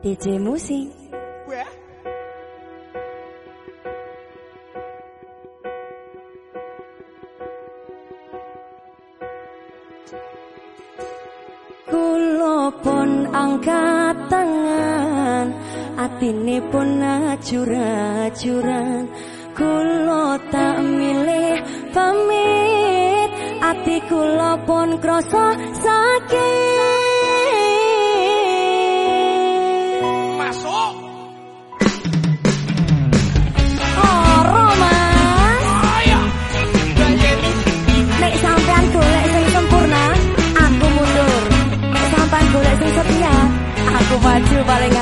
DJ Musik. Kulo pun angkat tangan Atine pun acur-acuran Kulo tak milih pamit Ati kulo pun sakit Wajib paling